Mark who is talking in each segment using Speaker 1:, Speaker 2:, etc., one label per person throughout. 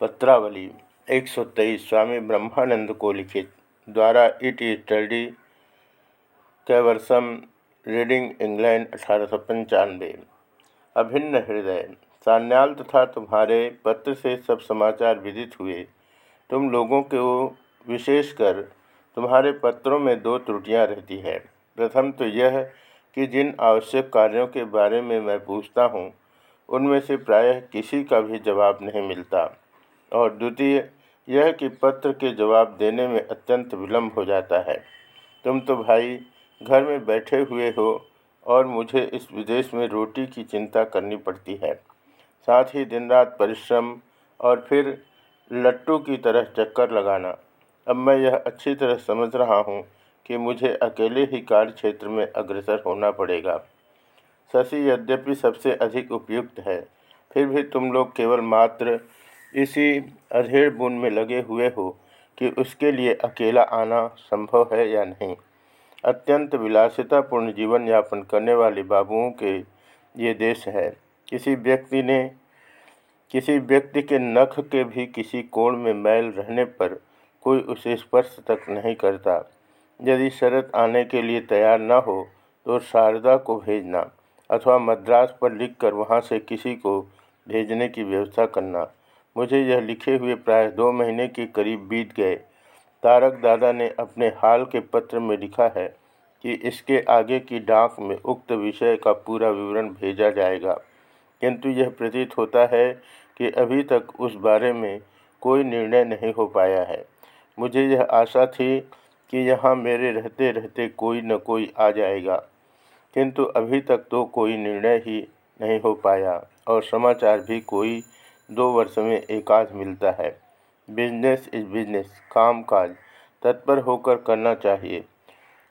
Speaker 1: पत्रावली 123 स्वामी ब्रह्मानंद को लिखित, द्वारा it is study कैवर्सम, reading England अठारह सौ पंचानवे। अभिन्न हृदय, सान्याल तथा तुम्हारे पत्र से सब समाचार विदित हुए। तुम लोगों को विशेषकर तुम्हारे पत्रों में दो त्रुटियाँ रहती है। प्रथम तो यह कि जिन आवश्यक कार्यों के बारे में मैं पूछता हूँ, उनमें से प्रायः किसी का भी जवाब नहीं मिलता। और द्वितीय यह कि पत्र के जवाब देने में अत्यंत विलम्ब हो जाता है। तुम तो भाई घर में बैठे हुए हो और मुझे इस विदेश में रोटी की चिंता करनी पड़ती है। साथ ही दिन रात परिश्रम और फिर लट्टू की तरह चक्कर लगाना। अब मैं यह अच्छी तरह समझ रहा हूँ कि मुझे अकेले ही कार्य क्षेत्र में अग्रसर होना पड़ेगा। शशि यद्यपि सबसे अधिक उपयुक्त है, फिर भी तुम लोग केवल मात्र इसी अधेड़ बुन में लगे हुए हो कि उसके लिए अकेला आना संभव है या नहीं। अत्यंत विलासितापूर्ण जीवन यापन करने वाले बाबुओं के ये देश है। किसी व्यक्ति ने, किसी व्यक्ति के नख के भी किसी कोण में मैल रहने पर कोई उसे स्पर्श तक नहीं करता। यदि शरत आने के लिए तैयार न हो तो शारदा को भेजना अथवा मद्रास पर लिखकर वहाँ से किसी को भेजने की व्यवस्था करना। मुझे यह लिखे हुए प्राय दो महीने के करीब बीत गए। तारक दादा ने अपने हाल के पत्र में लिखा है कि इसके आगे की डाक में उक्त विषय का पूरा विवरण भेजा जाएगा। किंतु यह प्रतीत होता है कि अभी तक उस बारे में कोई निर्णय नहीं हो पाया है। मुझे यह आशा थी कि यहाँ मेरे रहते रहते कोई न कोई आ जाएगा। किंतु अभी तक तो कोई निर्णय ही नहीं हो पाया और समाचार भी कोई दो वर्ष में एकाध मिलता है। बिज़नेस इज़ बिज़नेस काम काज तत्पर होकर करना चाहिए।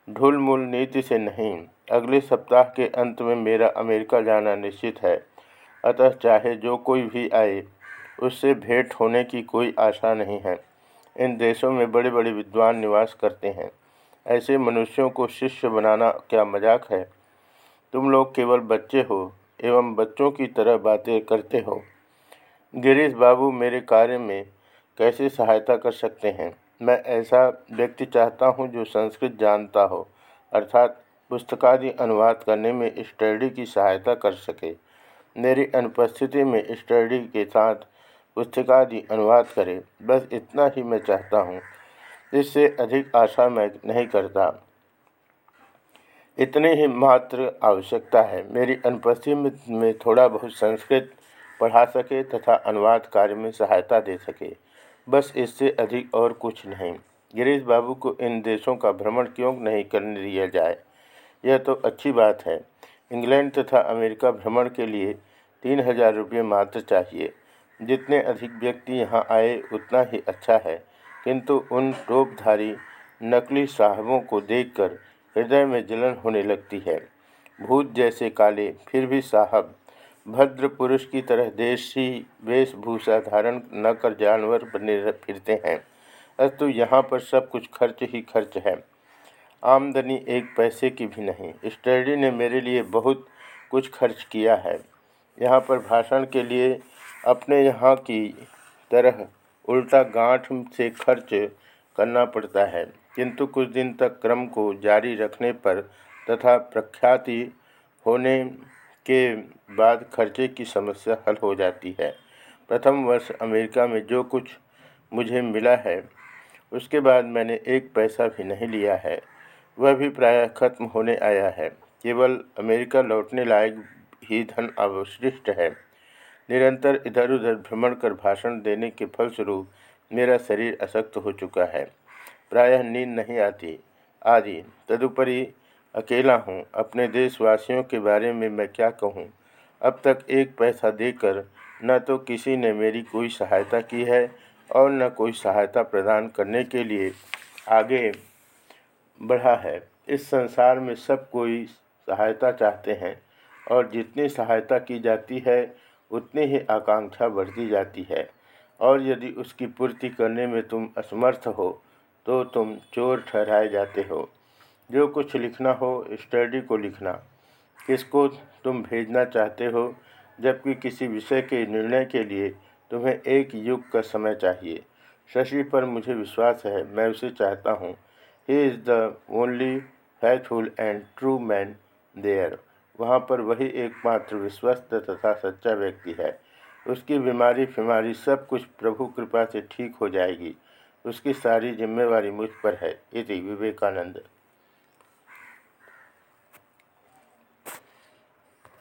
Speaker 1: ढुल मूल नीति से नहीं। अगले सप्ताह के अंत में मेरा अमेरिका जाना निश्चित है। अतः चाहे जो कोई भी आए, उससे भेंट होने की कोई आशा नहीं है। इन देशों में बड़े बड़े विद्वान निवास करते हैं। ऐसे मनुष्यों को शिष्य बनाना क्या मज़ाक है? तुम लोग केवल बच्चे हो, एवं बच्चों की तरह बातें करते हो। गिरीश बाबू मेरे कार्य में कैसे सहायता कर सकते हैं? मैं ऐसा व्यक्ति चाहता हूँ जो संस्कृत जानता हो, अर्थात पुस्तकादि अनुवाद करने में स्टडी की सहायता कर सके। मेरी अनुपस्थिति में स्टडी के साथ पुस्तकादि अनुवाद करे, बस इतना ही मैं चाहता हूँ। इससे अधिक आशा मैं नहीं करता। इतनी ही मात्र आवश्यकता है। मेरी अनुपस्थिति में थोड़ा बहुत संस्कृत पढ़ा सके तथा अनुवाद कार्य में सहायता दे सके। बस इससे अधिक और कुछ नहीं। गिरीश बाबू को इन देशों का भ्रमण क्यों नहीं करने दिया जाए? यह तो अच्छी बात है। इंग्लैंड तथा अमेरिका भ्रमण के लिए तीन हज़ार रुपये मात्र चाहिए। जितने अधिक व्यक्ति यहाँ आए, उतना ही अच्छा है। किंतु उन टोपधारी नकली साहबों को देखकर हृदय में जलन होने लगती है। भूत जैसे काले, फिर भी साहब भद्र पुरुष की तरह देशी वेशभूषा धारण न कर जानवर बने फिरते हैं। अस्तु यहाँ पर सब कुछ खर्च ही खर्च है। आमदनी एक पैसे की भी नहीं। स्टडी ने मेरे लिए बहुत कुछ खर्च किया है। यहाँ पर भाषण के लिए अपने यहाँ की तरह उल्टा गांठ से खर्च करना पड़ता है। किंतु कुछ दिन तक क्रम को जारी रखने पर तथा प्रख्याति होने के बाद खर्चे की समस्या हल हो जाती है। प्रथम वर्ष अमेरिका में जो कुछ मुझे मिला है, उसके बाद मैंने एक पैसा भी नहीं लिया है। वह भी प्रायः खत्म होने आया है। केवल अमेरिका लौटने लायक ही धन अवशिष्ट है। निरंतर इधर उधर भ्रमण कर भाषण देने के फलस्वरूप मेरा शरीर अशक्त हो चुका है। प्रायः नींद नहीं आती। आदि। तदुपरि अकेला हूँ। अपने देशवासियों के बारे में मैं क्या कहूँ? अब तक एक पैसा देकर न तो किसी ने मेरी कोई सहायता की है और न कोई सहायता प्रदान करने के लिए आगे बढ़ा है। इस संसार में सब कोई सहायता चाहते हैं और जितनी सहायता की जाती है, उतनी ही आकांक्षा बढ़ती जाती है। और यदि उसकी पूर्ति करने में तुम असमर्थ हो तो तुम चोर ठहराए जाते हो। जो कुछ लिखना हो, स्टडी को लिखना। किसको तुम भेजना चाहते हो, जबकि किसी विषय के निर्णय के लिए तुम्हें एक युग का समय चाहिए। शशि पर मुझे विश्वास है, मैं उसे चाहता हूँ। He is the only faithful and true man there वहाँ पर वही एकमात्र विश्वस्त तथा सच्चा व्यक्ति है। उसकी बीमारी फिमारी सब कुछ प्रभु कृपा से ठीक हो जाएगी। उसकी सारी जिम्मेवारी मुझ पर है, इति विवेकानंद।